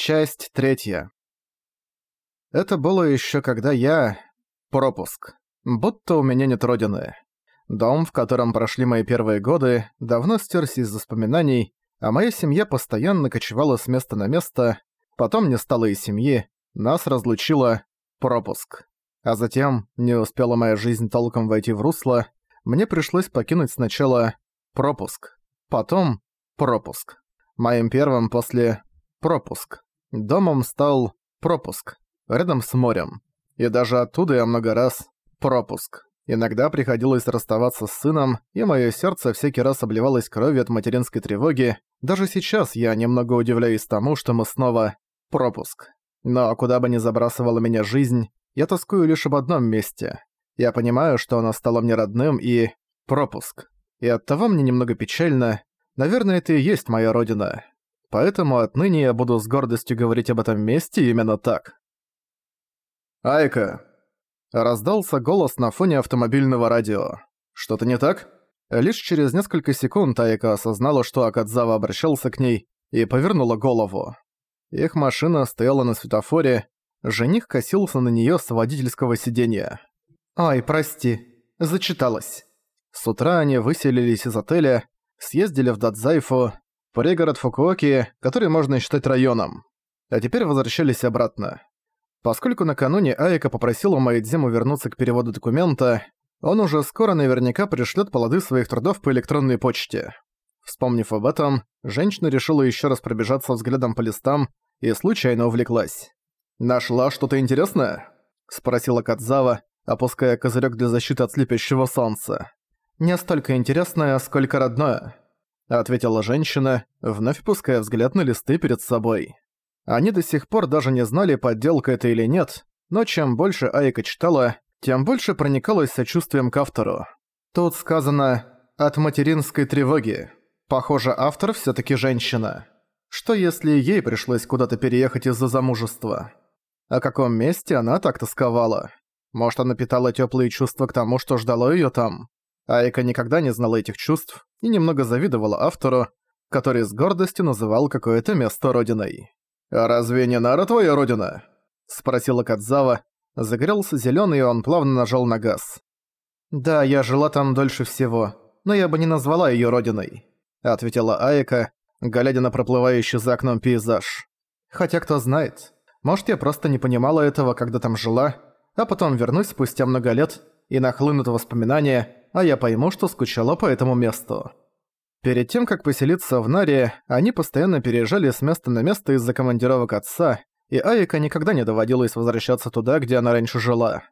Часть третья. Это было еще когда я... Пропуск. Будто у меня нет родины. Дом, в котором прошли мои первые годы, давно стерся из воспоминаний, а моя семья постоянно кочевала с места на место, потом не стало и семьи, нас разлучило пропуск. А затем, не успела моя жизнь толком войти в русло, мне пришлось покинуть сначала пропуск, потом пропуск. Моим первым после пропуск. Домом стал пропуск, рядом с морем. И даже оттуда я много раз пропуск. Иногда приходилось расставаться с сыном, и мое сердце всякий раз обливалось кровью от материнской тревоги. Даже сейчас я немного удивляюсь тому, что мы снова пропуск. Но куда бы ни забрасывала меня жизнь, я тоскую лишь об одном месте. Я понимаю, что оно стало мне родным и... пропуск. И оттого мне немного печально. Наверное, это и есть моя родина. Поэтому отныне я буду с гордостью говорить об этом месте именно так. «Айка!» Раздался голос на фоне автомобильного радио. «Что-то не так?» Лишь через несколько секунд Айка осознала, что Акадзава обращался к ней, и повернула голову. Их машина стояла на светофоре, жених косился на неё с водительского сиденья. «Ай, прости, зачиталась». С утра они выселились из отеля, съездили в Дадзайфу, пригород Фукуоки, который можно считать районом. А теперь возвращались обратно. Поскольку накануне Айка попросила Маэдзиму вернуться к переводу документа, он уже скоро наверняка пришлет плоды своих трудов по электронной почте. Вспомнив об этом, женщина решила еще раз пробежаться взглядом по листам и случайно увлеклась. «Нашла что-то интересное?» – спросила Кадзава, опуская козырек для защиты от слепящего солнца. «Не столько интересное, сколько родное», — ответила женщина, вновь пуская взгляд на листы перед собой. Они до сих пор даже не знали, подделка это или нет, но чем больше Айка читала, тем больше проникалась сочувствием к автору. Тут сказано «от материнской тревоги». Похоже, автор все таки женщина. Что если ей пришлось куда-то переехать из-за замужества? О каком месте она так тосковала? Может, она питала теплые чувства к тому, что ждало ее там? Айка никогда не знала этих чувств и немного завидовала автору, который с гордостью называл какое-то место родиной. «А разве не Нара твоя родина?» — спросила Кадзава. Загорелся зелёный, и он плавно нажал на газ. «Да, я жила там дольше всего, но я бы не назвала её родиной», — ответила Айка, глядя на проплывающий за окном пейзаж. «Хотя кто знает, может, я просто не понимала этого, когда там жила, а потом вернусь спустя много лет и нахлынут воспоминания, а я пойму, что скучала по этому месту. Перед тем, как поселиться в Наре, они постоянно переезжали с места на место из-за командировок отца, и Айка никогда не доводилось возвращаться туда, где она раньше жила.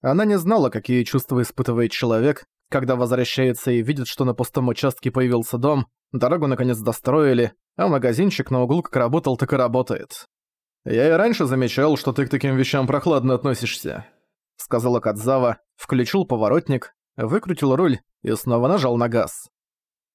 Она не знала, какие чувства испытывает человек, когда возвращается и видит, что на пустом участке появился дом, дорогу наконец достроили, а магазинчик на углу как работал, так и работает. «Я и раньше замечал, что ты к таким вещам прохладно относишься», — сказала Кадзава, включил поворотник, выкрутил руль и снова нажал на газ.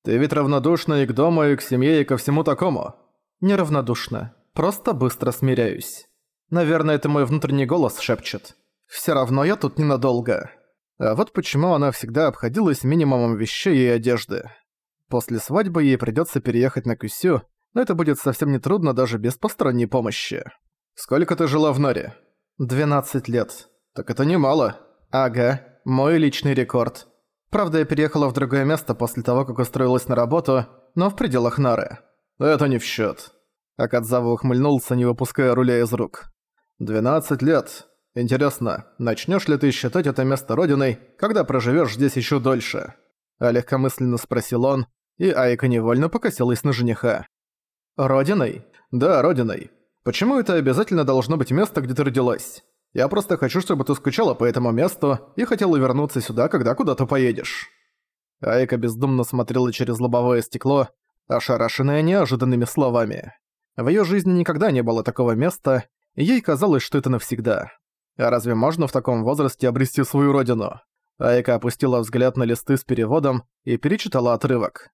«Ты ведь равнодушна и к дому, и к семье, и ко всему такому?» «Неравнодушна. Просто быстро смиряюсь. Наверное, это мой внутренний голос шепчет. Все равно я тут ненадолго». А вот почему она всегда обходилась минимумом вещей и одежды. После свадьбы ей придётся переехать на Кюсю, но это будет совсем нетрудно даже без посторонней помощи. «Сколько ты жила в Норе?» «12 лет». «Так это немало». «Ага, мой личный рекорд. Правда, я переехала в другое место после того, как устроилась на работу, но в пределах Нары. Это не в счет. Акадзава ухмыльнулся, не выпуская руля из рук. «Двенадцать лет. Интересно, начнешь ли ты считать это место родиной, когда проживешь здесь еще дольше?» А легкомысленно спросил он, и Айка невольно покосилась на жениха. «Родиной? Да, родиной. Почему это обязательно должно быть место, где ты родилась? Я просто хочу, чтобы ты скучала по этому месту и хотела вернуться сюда, когда куда-то поедешь». Айка бездумно смотрела через лобовое стекло, ошарашенная неожиданными словами. В её жизни никогда не было такого места, и ей казалось, что это навсегда. А разве можно в таком возрасте обрести свою родину? Айка опустила взгляд на листы с переводом и перечитала отрывок.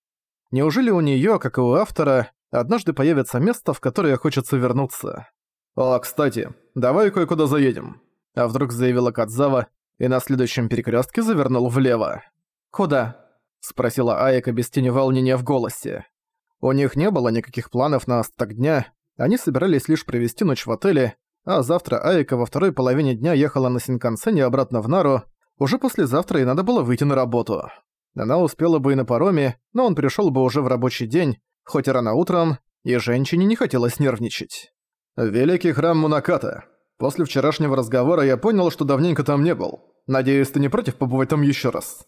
Неужели у неё, как и у автора, однажды появится место, в которое хочется вернуться? «О, кстати, давай кое-куда заедем», — а вдруг заявила Кадзава, и на следующем перекрестке завернул влево. «Куда?» — спросила Айка без тени волнения в голосе. У них не было никаких планов на остаток дня, Они собирались лишь провести ночь в отеле, а завтра Айка во второй половине дня ехала на Синкансене обратно в Нару, уже послезавтра ей надо было выйти на работу. Она успела бы и на пароме, но он пришёл бы уже в рабочий день, хоть и рано утром, и женщине не хотелось нервничать. «Великий храм Мунаката. После вчерашнего разговора я понял, что давненько там не был. Надеюсь, ты не против побывать там ещё раз?»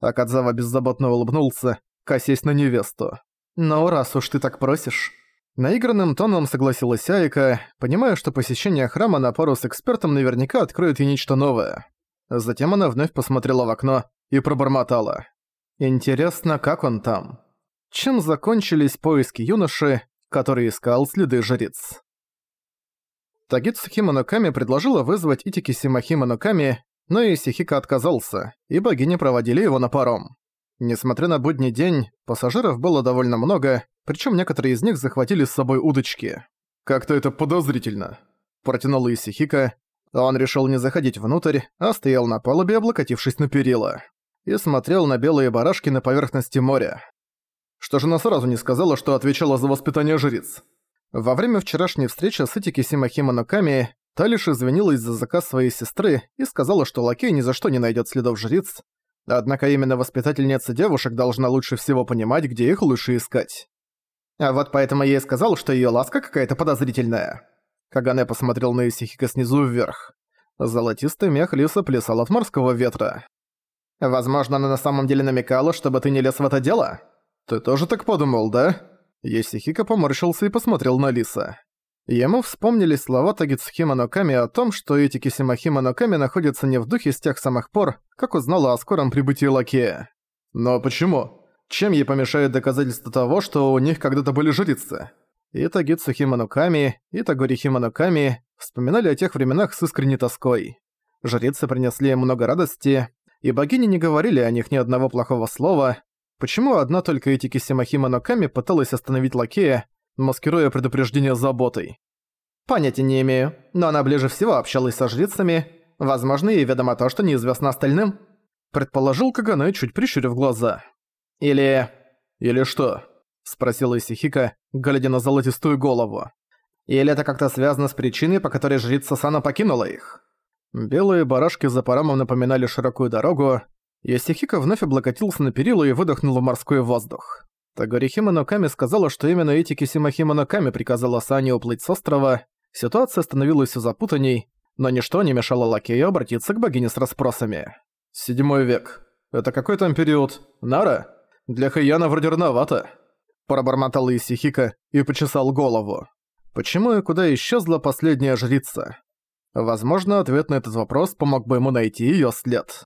Акадзава беззаботно улыбнулся, косясь на невесту. «Ну, раз уж ты так просишь...» Наигранным тоном согласилась Айка, понимая, что посещение храма на пару с экспертом наверняка откроет ей нечто новое. Затем она вновь посмотрела в окно и пробормотала. «Интересно, как он там?» Чем закончились поиски юноши, который искал следы жриц? Тагитсу Химоноками предложила вызвать Итики Симахи Моноками, но Исихика отказался, и богини проводили его на паром. Несмотря на будний день, пассажиров было довольно много, причем некоторые из них захватили с собой удочки. «Как-то это подозрительно», – протянул Исихика. Он решил не заходить внутрь, а стоял на палубе, облокотившись на перила. И смотрел на белые барашки на поверхности моря. Что же она сразу не сказала, что отвечала за воспитание жриц? Во время вчерашней встречи с Итики Симахима Ноками та лишь извинилась за заказ своей сестры и сказала, что лакей ни за что не найдет следов жриц, однако именно воспитательница девушек должна лучше всего понимать, где их лучше искать. А вот поэтому я и сказал, что её ласка какая-то подозрительная. Кагане посмотрел на Исихика снизу вверх. Золотистый мех лиса плясал от морского ветра. «Возможно, она на самом деле намекала, чтобы ты не лез в это дело?» «Ты тоже так подумал, да?» Исихика поморщился и посмотрел на лиса. Ему вспомнились слова Тагицухима Ноками о том, что эти Кисимахима Ноками находятся не в духе с тех самых пор, как узнала о скором прибытии Лакея. «Но почему?» Чем ей помешает доказательство того, что у них когда-то были жрицы? И Тагицу Химануками, и Тагори Химануками вспоминали о тех временах с искренней тоской. Жрицы принесли им много радости, и богини не говорили о них ни одного плохого слова. Почему одна только Этики Симахима Ноками пыталась остановить Лакея, маскируя предупреждение заботой? Понятия не имею, но она ближе всего общалась со жрицами. Возможно, ей ведомо то, что неизвестно остальным. Предположил Каганэ, чуть прищурив глаза. Или... Или что? Спросила Исихика, глядя на золотистую голову. Или это как-то связано с причиной, по которой жрица Сана покинула их? Белые барашки за парамом напоминали широкую дорогу. Исихика вновь облокотился на перила и выдохнул в морской воздух. Тагорихима Ноками сказала, что именно Этики Симахима Ноками приказала Сане уплыть с острова. Ситуация становилась все запутанней, но ничто не мешало Лакею обратиться к богине с расспросами. «Седьмой век. Это какой там период? Нара?» Для Хаяна вроде рановато. Пробормотал Исихика и почесал голову. Почему и куда исчезла последняя жрица? Возможно, ответ на этот вопрос помог бы ему найти её след.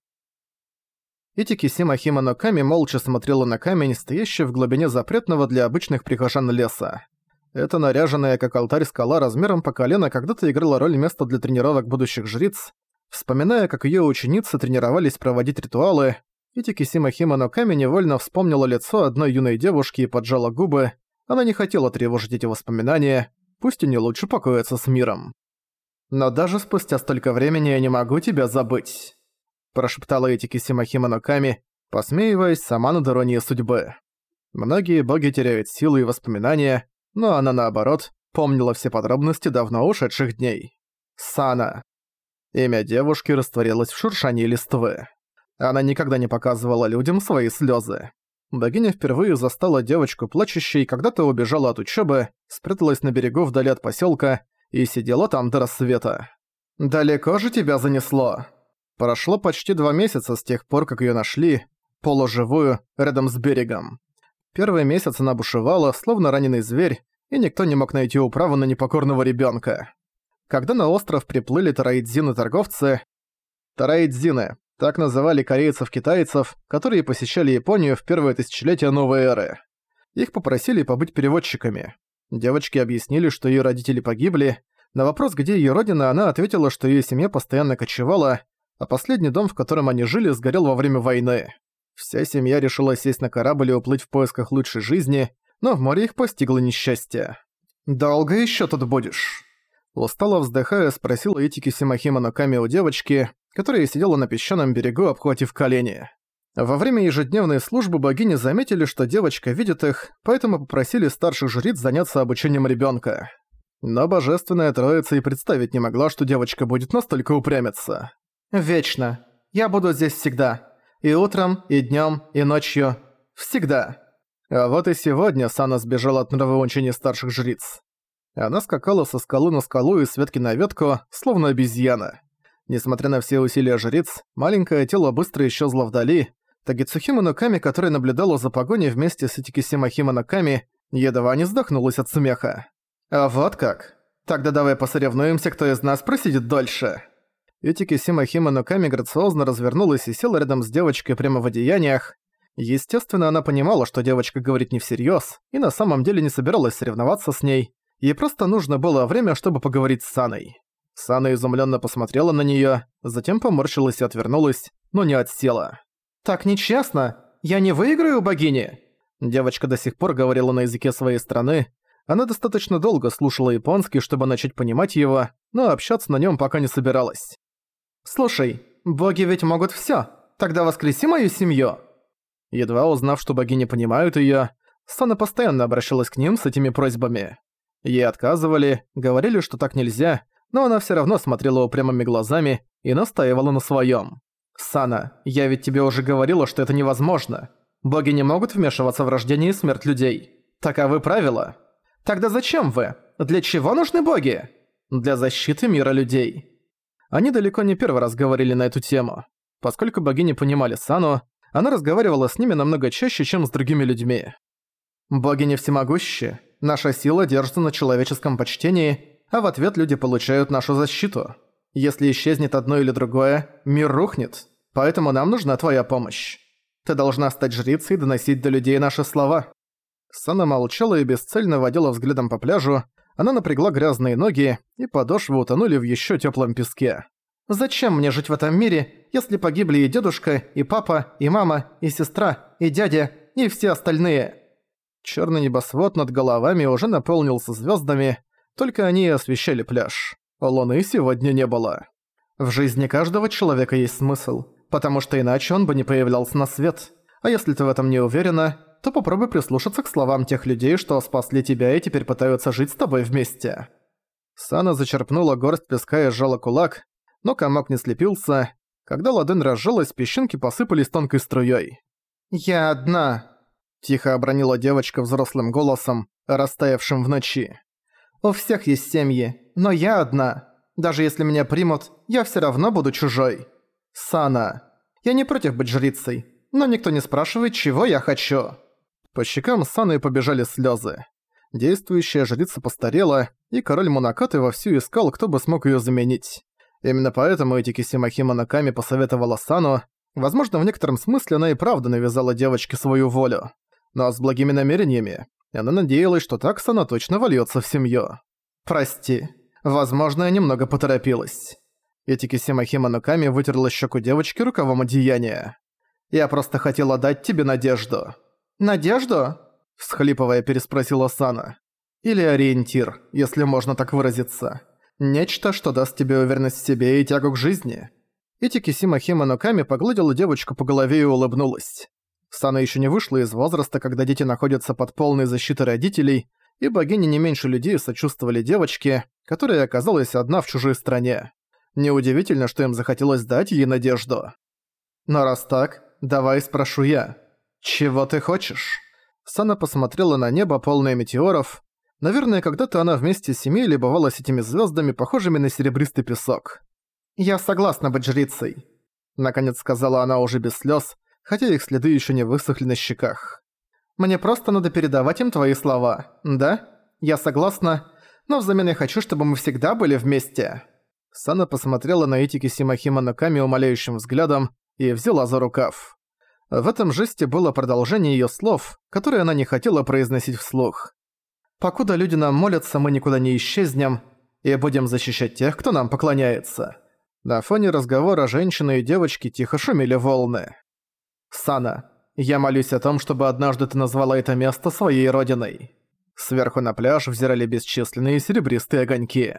Итики Симахима Ноками молча смотрела на камень, стоящий в глубине запретного для обычных прихожан леса. Эта наряженная как алтарь скала размером по колено когда-то играла роль места для тренировок будущих жриц. Вспоминая, как её ученицы тренировались проводить ритуалы, Итики Симахима Ноками невольно вспомнила лицо одной юной девушки и поджала губы. Она не хотела тревожить эти воспоминания, пусть и не лучше покоиться с миром. «Но даже спустя столько времени я не могу тебя забыть», прошептала Итики Симахима Ноками, посмеиваясь сама над иронией судьбы. Многие боги теряют силы и воспоминания, но она, наоборот, помнила все подробности давно ушедших дней. Сана. Имя девушки растворилось в шуршании листвы. Она никогда не показывала людям свои слезы. Богиня впервые застала девочку плачущей, когда-то убежала от учебы, спряталась на берегу вдали от поселка и сидела там до рассвета. «Далеко же тебя занесло?» Прошло почти два месяца с тех пор, как ее нашли, полуживую, рядом с берегом. Первый месяц она бушевала, словно раненый зверь, и никто не мог найти управу на непокорного ребенка. Когда на остров приплыли тараидзины-торговцы... Тараидзины так называли корейцев-китайцев, которые посещали Японию в первое тысячелетие новой эры. Их попросили побыть переводчиками. Девочки объяснили, что ее родители погибли. На вопрос, где ее родина, она ответила, что ее семья постоянно кочевала, а последний дом, в котором они жили, сгорел во время войны. Вся семья решила сесть на корабль и уплыть в поисках лучшей жизни, но в море их постигло несчастье. «Долго еще тут будешь?» Устало вздыхая, спросила Итики Симахима Ноками у девочки, которая сидела на песчаном берегу, обхватив колени. Во время ежедневной службы богини заметили, что девочка видит их, поэтому попросили старших жриц заняться обучением ребенка. Но Божественная Троица и представить не могла, что девочка будет настолько упрямиться. «Вечно. Я буду здесь всегда. И утром, и днём, и ночью. Всегда». А вот и сегодня Сана сбежала от нравоучения старших жриц. Она скакала со скалы на скалу и с ветки на ветку, словно обезьяна. Несмотря на все усилия жриц, маленькое тело быстро исчезло вдали. Тагицухима Ноками, которая наблюдала за погоней вместе с Итикисима Хима Ноками, едва не вздохнулась от смеха. «А вот как? Тогда давай посоревнуемся, кто из нас просидит дольше». Итикисима Хима Ноками грациозно развернулась и села рядом с девочкой прямо в одеяниях. Естественно, она понимала, что девочка говорит не всерьёз, и на самом деле не собиралась соревноваться с ней. Ей просто нужно было время, чтобы поговорить с Саной. Сана изумленно посмотрела на неё, затем поморщилась и отвернулась, но не отсела. «Так нечестно! Я не выиграю богини!» Девочка до сих пор говорила на языке своей страны. Она достаточно долго слушала японский, чтобы начать понимать его, но общаться на нём пока не собиралась. «Слушай, боги ведь могут всё. Тогда воскреси мою семью!» Едва узнав, что боги не понимают её, Сана постоянно обращалась к ним с этими просьбами. Ей отказывали, говорили, что так нельзя, но она всё равно смотрела упрямыми глазами и настаивала на своём. «Сана, я ведь тебе уже говорила, что это невозможно. Боги не могут вмешиваться в рождение и смерть людей. Таковы правила. Тогда зачем вы? Для чего нужны боги? Для защиты мира людей». Они далеко не первый раз говорили на эту тему. Поскольку боги не понимали Сану, она разговаривала с ними намного чаще, чем с другими людьми. «Боги не всемогущи. Наша сила держится на человеческом почтении а в ответ люди получают нашу защиту. Если исчезнет одно или другое, мир рухнет, поэтому нам нужна твоя помощь. Ты должна стать жрицей и доносить до людей наши слова». Сана молчала и бесцельно водила взглядом по пляжу, она напрягла грязные ноги, и подошвы утонули в еще теплом песке. «Зачем мне жить в этом мире, если погибли и дедушка, и папа, и мама, и сестра, и дядя, и все остальные?» Черный небосвод над головами уже наполнился звездами, только они освещали пляж. Луны сегодня не было. В жизни каждого человека есть смысл, потому что иначе он бы не появлялся на свет. А если ты в этом не уверена, то попробуй прислушаться к словам тех людей, что спасли тебя и теперь пытаются жить с тобой вместе. Сана зачерпнула горсть песка и сжала кулак, но комок не слепился. Когда ладонь разжалась, песчинки посыпались тонкой струей. «Я одна», – тихо обронила девочка взрослым голосом, растаявшим в ночи. У всех есть семьи, но я одна. Даже если меня примут, я все равно буду чужой. Сана. Я не против быть жрицей, но никто не спрашивает, чего я хочу». По щекам Саны побежали слезы. Действующая жрица постарела, и король Монакаты вовсю искал, кто бы смог ее заменить. Именно поэтому Этики Симахима Наками посоветовала Сану. Возможно, в некотором смысле она и правда навязала девочке свою волю. Но с благими намерениями. Она надеялась, что так Сана точно вольётся в семью. «Прости. Возможно, я немного поторопилась». Этики Симахима Нуками вытерла щеку девочки рукавом одеяния. «Я просто хотела дать тебе надежду». «Надежду?» – всхлипывая переспросила Сана. «Или ориентир, если можно так выразиться. Нечто, что даст тебе уверенность в себе и тягу к жизни». Этики Симахима Нуками погладила девочку по голове и улыбнулась. Сана еще не вышла из возраста, когда дети находятся под полной защитой родителей, и богини не меньше людей сочувствовали девочке, которая оказалась одна в чужой стране. Неудивительно, что им захотелось дать ей надежду. «Но раз так, давай спрошу я. Чего ты хочешь?» Сана посмотрела на небо, полное метеоров. Наверное, когда-то она вместе с семьей любовалась этими звездами, похожими на серебристый песок. «Я согласна быть жрицей», — наконец сказала она уже без слез, хотя их следы еще не высохли на щеках. «Мне просто надо передавать им твои слова, да? Я согласна, но взамен я хочу, чтобы мы всегда были вместе». Сана посмотрела на Итики Симахима Наками умоляющим взглядом и взяла за рукав. В этом жесте было продолжение её слов, которые она не хотела произносить вслух. «Покуда люди нам молятся, мы никуда не исчезнем и будем защищать тех, кто нам поклоняется». На фоне разговора женщины и девочки тихо шумели волны. Сана, я молюсь о том, чтобы однажды ты назвала это место своей родиной. Сверху на пляж взирали бесчисленные серебристые огоньки.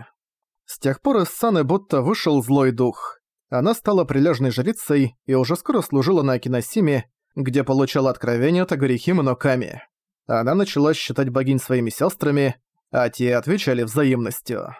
С тех пор из Саны будто вышел злой дух. Она стала прилежной жрицей и уже скоро служила на Акиносиме, где получала откровение от Агарихи Ноками. Она начала считать богинь своими сестрами, а те отвечали взаимностью.